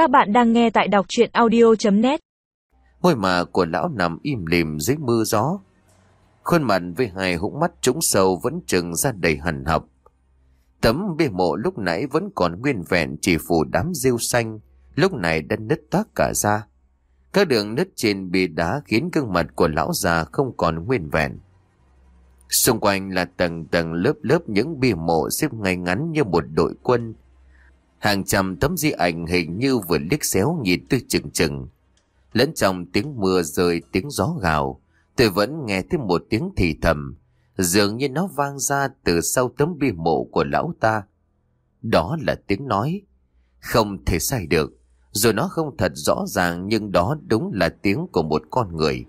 Các bạn đang nghe tại đọc chuyện audio.net Ngôi mà của lão nằm im lìm dưới mưa gió. Khuôn mặt với hai hũng mắt trũng sâu vẫn trừng ra đầy hằn học. Tấm bia mộ lúc nãy vẫn còn nguyên vẹn chỉ phủ đám rêu xanh, lúc này đã nứt toát cả ra. Các đường nứt trên bia đá khiến gương mặt của lão già không còn nguyên vẹn. Xung quanh là tầng tầng lớp lớp những bia mộ xếp ngay ngắn như một đội quân. Hàng trăm tấm di ảnh hình như vừa liếc xéo nhìn tôi chừng chừng. Lẫn trong tiếng mưa rơi tiếng gió gào, tôi vẫn nghe thấy một tiếng thì thầm, dường như nó vang ra từ sau tấm bia mộ của lão ta. Đó là tiếng nói, không thể sai được, dù nó không thật rõ ràng nhưng đó đúng là tiếng của một con người.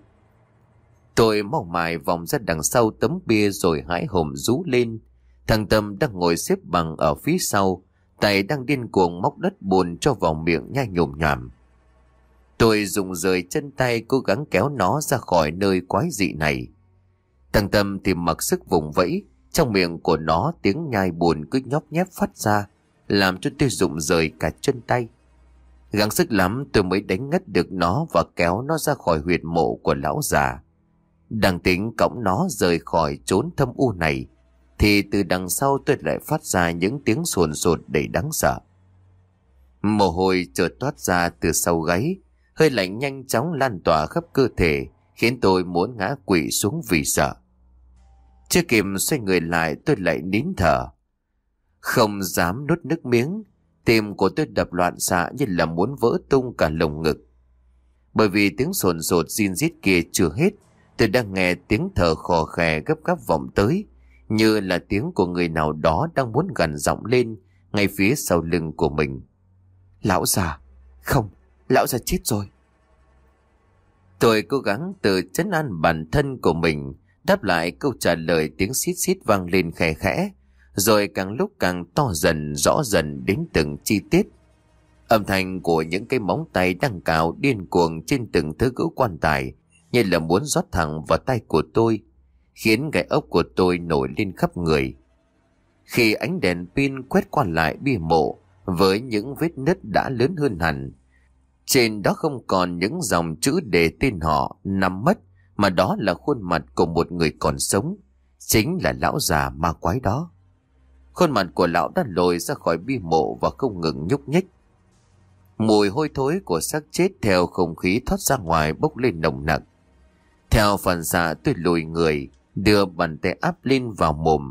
Tôi mau mài vòng ra đằng sau tấm bia rồi hãi hùng rú lên. Thằng Tâm đang ngồi xếp bằng ở phía sau, tay đang điên cuồng móc đất bùn cho vào miệng nhai nhồm nhòm. Tôi dùng rời chân tay cố gắng kéo nó ra khỏi nơi quái dị này. Thằng Tâm thì mặc sức vùng vẫy, trong miệng của nó tiếng nhai buồn cứ nhóp nhép phát ra, làm cho tôi rụng rời cả chân tay. Gắng sức lắm tôi mới đánh ngất được nó và kéo nó ra khỏi huyệt mộ của lão già. Đang tính cõng nó rời khỏi chốn thâm u này, thì từ đằng sau tôi lại phát ra những tiếng sồn sột đầy đáng sợ. Mồ hôi chợt toát ra từ sau gáy, hơi lạnh nhanh chóng lan tỏa khắp cơ thể, khiến tôi muốn ngã quỵ xuống vì sợ. Chưa kịp xoay người lại tôi lại nín thở. Không dám nuốt nước miếng, tim của tôi đập loạn xạ như là muốn vỡ tung cả lồng ngực. Bởi vì tiếng sồn sột xin rít kia chưa hết, tôi đang nghe tiếng thở khò khè gấp gáp vọng tới, như là tiếng của người nào đó đang muốn gần giọng lên ngay phía sau lưng của mình. Lão già, không, lão già chết rồi. Tôi cố gắng tự chấn an bản thân của mình, đáp lại câu trả lời tiếng xít xít vang lên khẽ khẽ, rồi càng lúc càng to dần rõ dần đến từng chi tiết. Âm thanh của những cái móng tay đang cào điên cuồng trên từng thứ gỗ quan tài như là muốn rót thẳng vào tay của tôi, khiến gai ốc của tôi nổi lên khắp người. Khi ánh đèn pin quét qua lại bia mộ với những vết nứt đã lớn hơn hẳn, trên đó không còn những dòng chữ để tên họ nằm mất, mà đó là khuôn mặt của một người còn sống, chính là lão già ma quái đó. Khuôn mặt của lão đã lồi ra khỏi bia mộ và không ngừng nhúc nhích. Mùi hôi thối của xác chết theo không khí thoát ra ngoài bốc lên nồng nặc. Theo phản xạ tôi lùi người, đưa bàn tay áp lên vào mồm.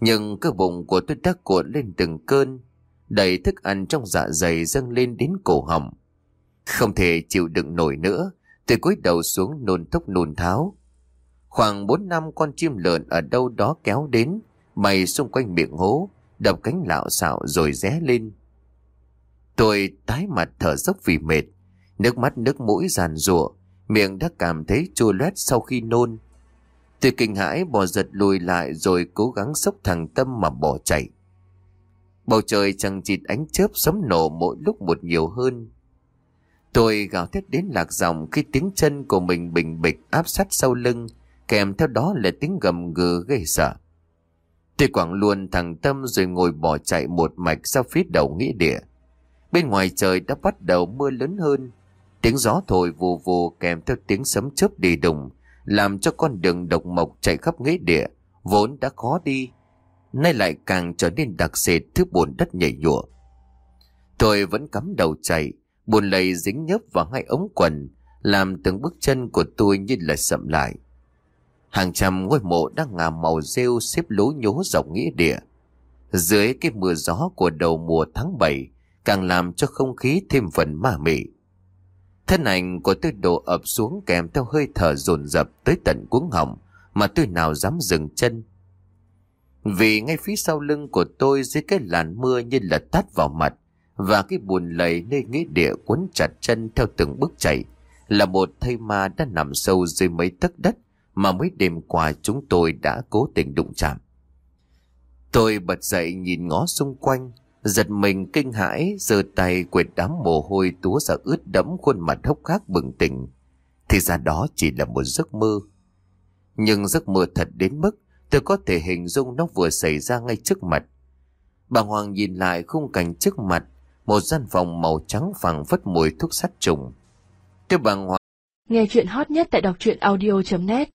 Nhưng cơ bụng của tôi đã cuộn lên từng cơn, đầy thức ăn trong dạ dày dâng lên đến cổ họng. Không thể chịu đựng nổi nữa, tôi cúi đầu xuống nôn thốc nôn tháo. Khoảng 4 năm con chim lợn ở đâu đó kéo đến, bay xung quanh miệng hố, đập cánh lạo xạo rồi ré lên. Tôi tái mặt thở dốc vì mệt, nước mắt nước mũi giàn rụa, miệng đã cảm thấy chua loét sau khi nôn. Tôi kinh hãi bò giật lùi lại rồi cố gắng sốc thằng Tâm mà bỏ chạy. Bầu trời chẳng chịt ánh chớp sấm nổ mỗi lúc một nhiều hơn. Tôi gào thét đến lạc dòng khi tiếng chân của mình bình bịch áp sát sau lưng, kèm theo đó là tiếng gầm gừ gây sợ. Tôi quảng luôn thằng Tâm rồi ngồi bỏ chạy một mạch ra phía đầu nghĩa địa. Bên ngoài trời đã bắt đầu mưa lớn hơn. Tiếng gió thổi vù vù kèm theo tiếng sấm chớp đi đùng, làm cho con đường độc mộc chạy khắp nghĩa địa, vốn đã khó đi. Nay lại càng trở nên đặc sệt thứ bùn đất nhảy nhụa. Tôi vẫn cắm đầu chạy, buồn lầy dính nhớp vào hai ống quần, làm từng bước chân của tôi như là sậm lại. Hàng trăm ngôi mộ đang ngả màu rêu xếp lố nhố dọc nghĩa địa. Dưới cái mưa gió của đầu mùa tháng 7 càng làm cho không khí thêm phần ma mị. Thân ảnh của tôi đổ ập xuống kèm theo hơi thở dồn dập tới tận cuống họng mà tôi nào dám dừng chân. Vì ngay phía sau lưng của tôi dưới cái làn mưa như là tát vào mặt và cái buồn lầy nơi nghĩa địa quấn chặt chân theo từng bước chạy là một thây ma đã nằm sâu dưới mấy tấc đất mà mấy đêm qua chúng tôi đã cố tình đụng chạm. Tôi bật dậy nhìn ngó xung quanh, giật mình kinh hãi, giơ tay quệt đám mồ hôi túa ra ướt đẫm khuôn mặt hốc hác bừng tỉnh. Thì ra đó chỉ là một giấc mơ. Nhưng giấc mơ thật đến mức tôi có thể hình dung nó vừa xảy ra ngay trước mặt. Bà Hoàng nhìn lại khung cảnh trước mặt, một gian phòng màu trắng phẳng phất mùi thuốc sát trùng. Tiêu hoàng. Nghe chuyện hot nhất tại đọc truyện audio.net